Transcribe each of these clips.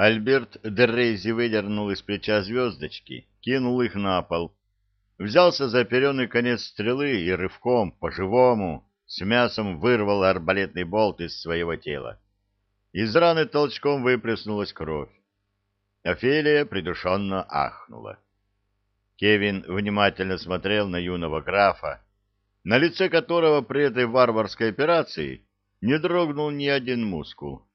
Альберт Деррейзи выдернул из плеча звездочки, кинул их на пол, взялся за оперенный конец стрелы и рывком, по-живому, с мясом вырвал арбалетный болт из своего тела. Из раны толчком выплеснулась кровь. Офелия придушенно ахнула. Кевин внимательно смотрел на юного графа, на лице которого при этой варварской операции не дрогнул ни один мускул,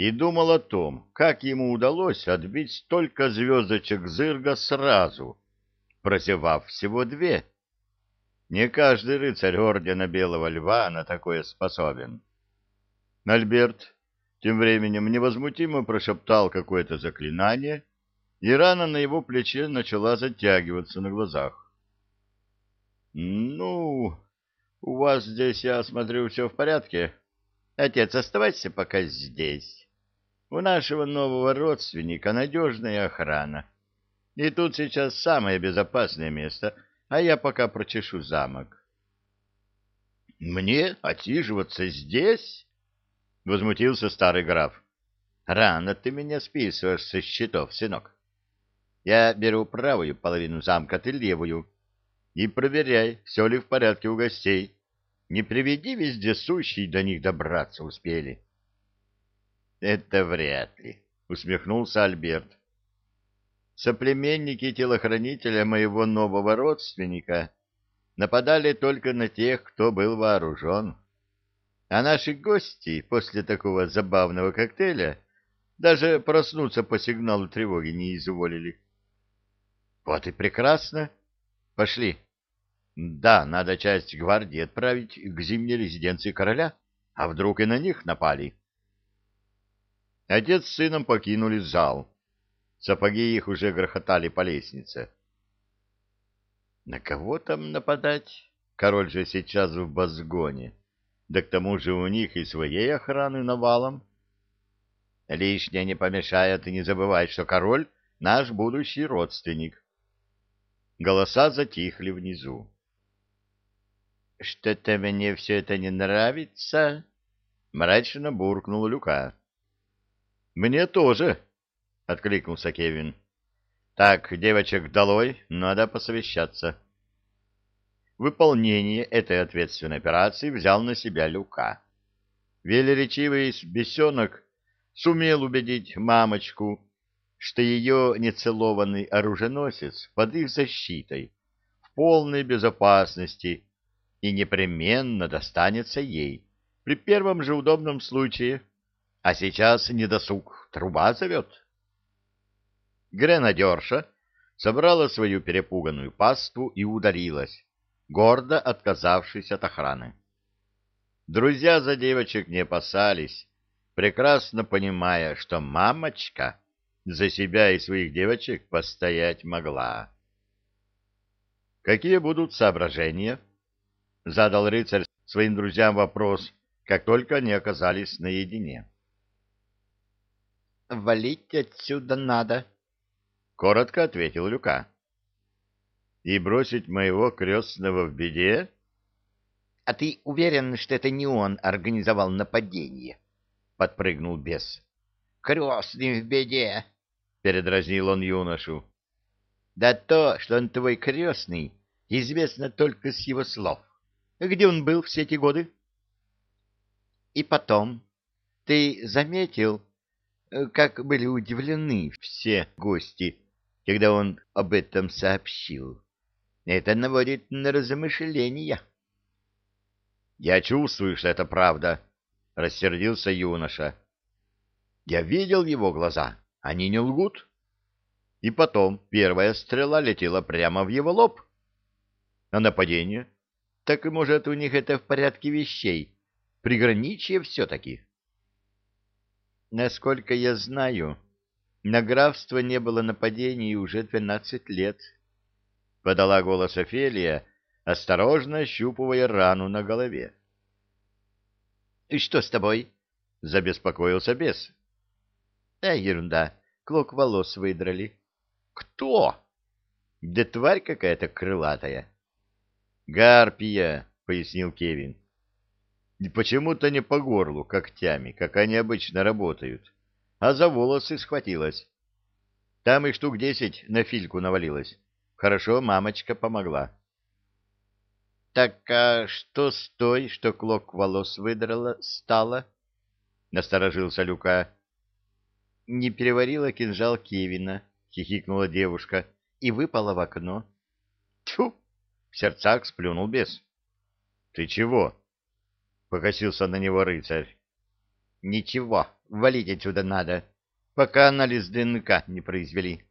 и думал о том, как ему удалось отбить столько звездочек зырга сразу, прозевав всего две. Не каждый рыцарь ордена Белого Льва на такое способен. Альберт тем временем невозмутимо прошептал какое-то заклинание — и рана на его плече начала затягиваться на глазах. — Ну, у вас здесь, я смотрю, все в порядке. Отец, оставайся пока здесь. У нашего нового родственника надежная охрана. И тут сейчас самое безопасное место, а я пока прочешу замок. — Мне отсиживаться здесь? — возмутился старый граф. — Рано ты меня списываешь со счетов, сынок. — я беру правую половину замка, ты левую. И проверяй, все ли в порядке у гостей. Не приведи везде сущий до них добраться успели. — Это вряд ли, — усмехнулся Альберт. Соплеменники телохранителя моего нового родственника нападали только на тех, кто был вооружен. А наши гости после такого забавного коктейля даже проснуться по сигналу тревоги не изволили. Вот и прекрасно. Пошли. Да, надо часть гвардии отправить к зимней резиденции короля, а вдруг и на них напали. Отец с сыном покинули зал. Сапоги их уже грохотали по лестнице. На кого там нападать? Король же сейчас в Базгоне. Да к тому же у них и своей охраны навалом. Лишнее не помешает и не забывай, что король — наш будущий родственник. Голоса затихли внизу. «Что-то мне все это не нравится», — мрачно буркнул Люка. «Мне тоже», — откликнулся Кевин. «Так, девочек долой, надо посовещаться». Выполнение этой ответственной операции взял на себя Люка. Велеречивый бесенок сумел убедить мамочку что ее нецелованный оруженосец под их защитой, в полной безопасности и непременно достанется ей при первом же удобном случае, а сейчас недосуг, труба зовет. Гренадерша собрала свою перепуганную паству и ударилась, гордо отказавшись от охраны. Друзья за девочек не опасались, прекрасно понимая, что мамочка за себя и своих девочек постоять могла. «Какие будут соображения?» — задал рыцарь своим друзьям вопрос, как только они оказались наедине. «Валить отсюда надо», — коротко ответил Люка. «И бросить моего крестного в беде?» «А ты уверен, что это не он организовал нападение?» — подпрыгнул бес. «Крестный в беде!» — передразнил он юношу. «Да то, что он твой крестный, известно только с его слов. Где он был все эти годы?» «И потом, ты заметил, как были удивлены все гости, когда он об этом сообщил? Это наводит на размышления». «Я чувствую, что это правда», — рассердился юноша. «Я видел его глаза». Они не лгут. И потом первая стрела летела прямо в его лоб. А нападение? Так, может, у них это в порядке вещей. Приграничье все-таки. Насколько я знаю, на графство не было нападений уже двенадцать лет. Подала голос Офелия, осторожно ощупывая рану на голове. — И что с тобой? — забеспокоился бес. Да ерунда. Клок волос выдрали. Кто? Да тварь какая-то крылатая. Гарпия, пояснил Кевин. И почему-то не по горлу когтями, как они обычно работают. а за волосы схватилась. Там и штук десять на фильку навалилось. Хорошо, мамочка помогла. — Так а что с той, что клок волос выдрала, стало? — насторожился Люка. — Не переварила кинжал Кевина, — хихикнула девушка, — и выпала в окно. — Тьфу! — в сердцах сплюнул бес. — Ты чего? — покосился на него рыцарь. — Ничего, валить отсюда надо, пока анализ ДНК не произвели.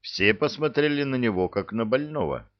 Все посмотрели на него, как на больного.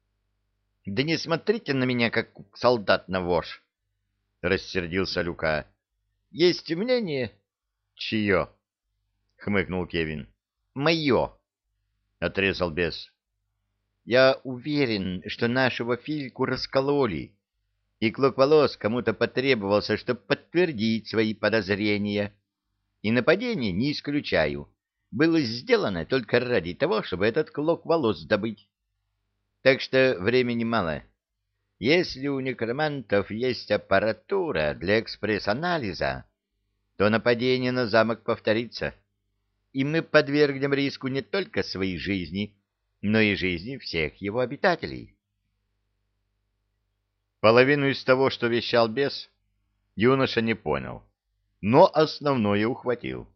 — Да не смотрите на меня, как солдат на вож! — рассердился Люка. — Есть мнение? — Чье? — хмыкнул Кевин. — Мое! — отрезал бес. — Я уверен, что нашего Фильку раскололи, и клок волос кому-то потребовался, чтобы подтвердить свои подозрения. И нападение не исключаю. Было сделано только ради того, чтобы этот клок волос добыть. Так что времени мало. Если у некромантов есть аппаратура для экспресс-анализа, то нападение на замок повторится, и мы подвергнем риску не только своей жизни, но и жизни всех его обитателей. Половину из того, что вещал бес, юноша не понял, но основное ухватил.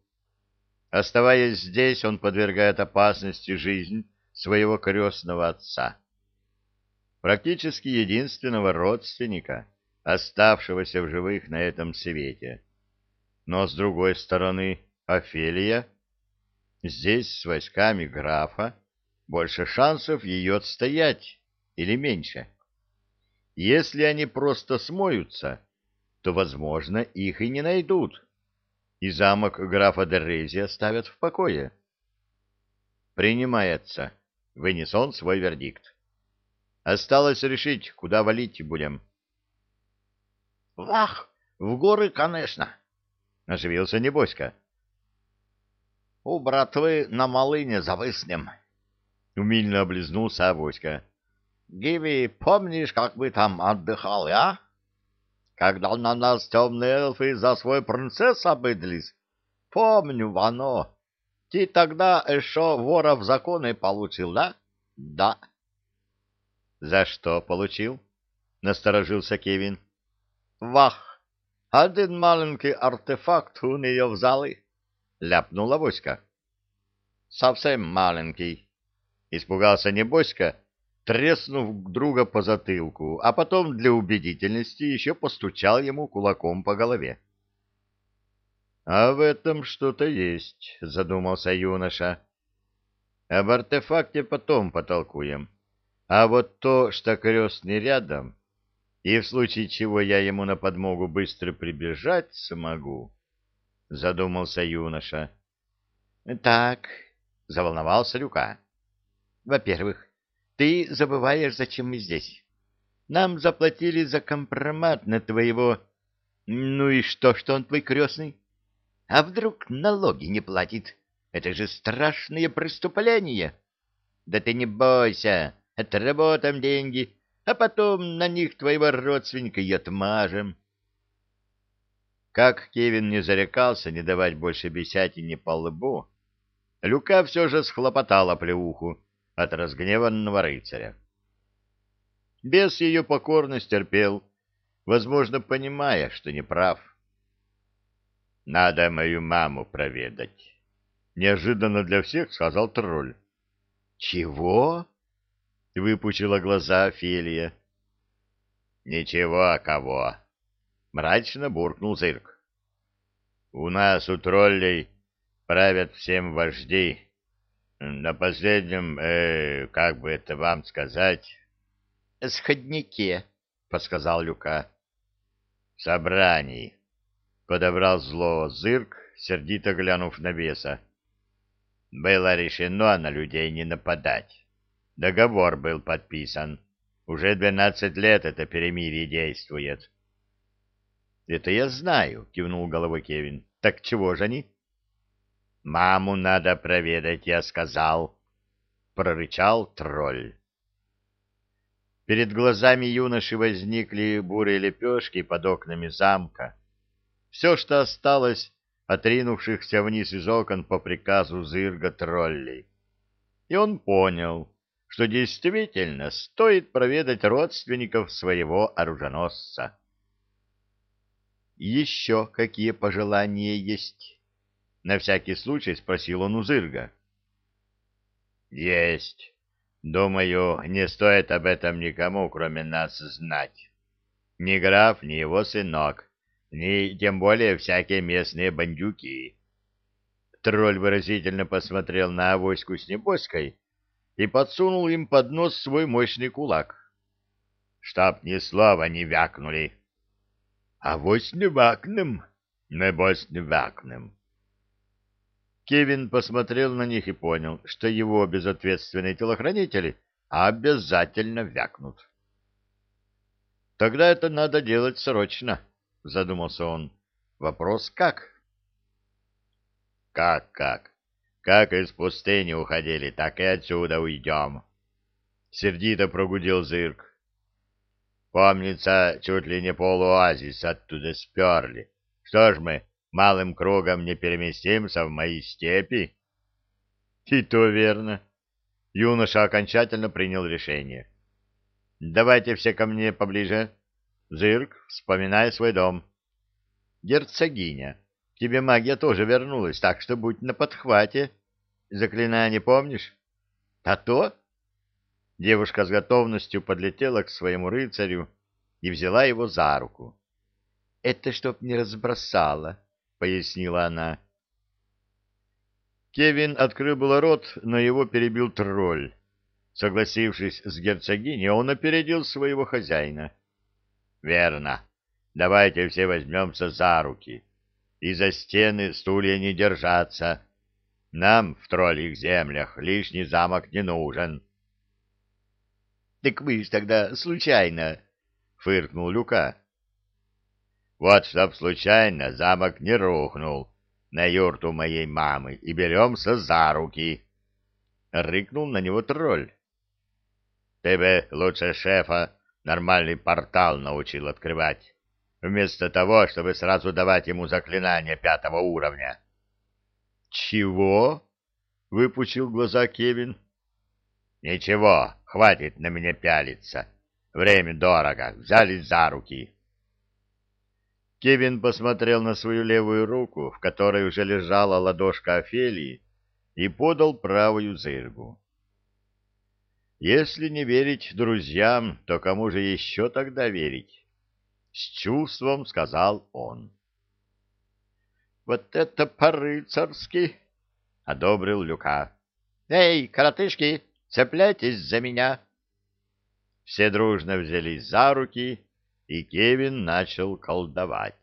Оставаясь здесь, он подвергает опасности жизнь своего крестного отца. Практически единственного родственника, оставшегося в живых на этом свете. Но, с другой стороны, Офелия, здесь с войсками графа, больше шансов ее отстоять или меньше. Если они просто смоются, то, возможно, их и не найдут, и замок графа Дерези оставят в покое. Принимается. Вынес он свой вердикт. Осталось решить, куда валить будем. — Вах, в горы, конечно, — оживился Небоська. — У братвы на малыне завыснем, — умильно облизнулся Авоська. Гиви, помнишь, как мы там отдыхали, а? Когда на нас темные эльфы за свой принцесс обыдлись? Помню, Вано. Ты тогда еще вора в законы получил, да? Да. За что получил? Насторожился Кевин. Вах, один маленький артефакт у нее взяли. Ляпнула Боська. Совсем маленький. Испугался не Боська, треснув друга по затылку, а потом для убедительности еще постучал ему кулаком по голове. — А в этом что-то есть, — задумался юноша. — Об артефакте потом потолкуем. А вот то, что крестный рядом, и в случае чего я ему на подмогу быстро прибежать смогу, — задумался юноша. — Так, — заволновался Люка. — Во-первых, ты забываешь, зачем мы здесь. Нам заплатили за компромат на твоего... Ну и что, что он твой крестный? А вдруг налоги не платит? Это же страшные преступления. Да ты не бойся, отработаем деньги, а потом на них твоего родственника и отмажем. Как Кевин не зарекался не давать больше бесятине по лбу, Люка все же схлопотала плеуху, от разгневанного рыцаря. Бес ее покорность терпел, возможно, понимая, что не прав. «Надо мою маму проведать», — неожиданно для всех сказал тролль. «Чего?» — выпучила глаза Офелия. «Ничего, а кого?» — мрачно буркнул Зырк. «У нас, у троллей, правят всем вожди, на последнем, э, как бы это вам сказать... — Сходнике, — подсказал Люка. — Собрании, — подобрал зло зырк, сердито глянув на беса. Было решено на людей не нападать. Договор был подписан. Уже двенадцать лет это перемирие действует. — Это я знаю, — кивнул головой Кевин. — Так чего же они? — «Маму надо проведать, я сказал», — прорычал тролль. Перед глазами юноши возникли бурые лепешки под окнами замка. Все, что осталось отринувшихся вниз из окон по приказу Зырга троллей. И он понял, что действительно стоит проведать родственников своего оруженосца. «Еще какие пожелания есть?» — на всякий случай спросил он у Зырга. «Есть. Думаю, не стоит об этом никому, кроме нас, знать. Ни граф, ни его сынок, ни тем более всякие местные бандюки». Тролль выразительно посмотрел на авоську с небоской и подсунул им под нос свой мощный кулак. «Чтоб ни слова не вякнули!» «Авось не вякнем!» «Небось не вякнем!» Кевин посмотрел на них и понял, что его безответственные телохранители обязательно вякнут. «Тогда это надо делать срочно», — задумался он. «Вопрос как?» «Как-как? Как из пустыни уходили, так и отсюда уйдем», — сердито прогудел Зырк. «Помнится, чуть ли не полуазис оттуда сперли. Что ж мы, малым кругом не переместимся в мои степи? И то верно. Юноша окончательно принял решение. Давайте все ко мне поближе. Зырк, вспоминай свой дом. Герцогиня, тебе магия тоже вернулась, так что будь на подхвате. Заклинание помнишь? А то? Девушка с готовностью подлетела к своему рыцарю и взяла его за руку. Это чтоб не разбросала пояснила она. Кевин открыл было рот, но его перебил тролль. Согласившись с герцогиней, он опередил своего хозяина. — Верно. Давайте все возьмемся за руки. И за стены стулья не держаться. Нам в троллих землях лишний замок не нужен. — Так вы ж тогда случайно, — фыркнул Люка. Вот чтоб случайно замок не рухнул на юрту моей мамы и беремся за руки. Рыкнул на него тролль. Ты бы лучше шефа нормальный портал научил открывать, вместо того, чтобы сразу давать ему заклинание пятого уровня. «Чего?» — выпучил глаза Кевин. «Ничего, хватит на меня пялиться. Время дорого, взялись за руки». Кевин посмотрел на свою левую руку, в которой уже лежала ладошка Офелии, и подал правую зыргу. Если не верить друзьям, то кому же еще тогда верить? С чувством сказал он. Вот это по-рыцарски! — одобрил Люка. — Эй, коротышки, цепляйтесь за меня! Все дружно взялись за руки, и Кевин начал колдовать.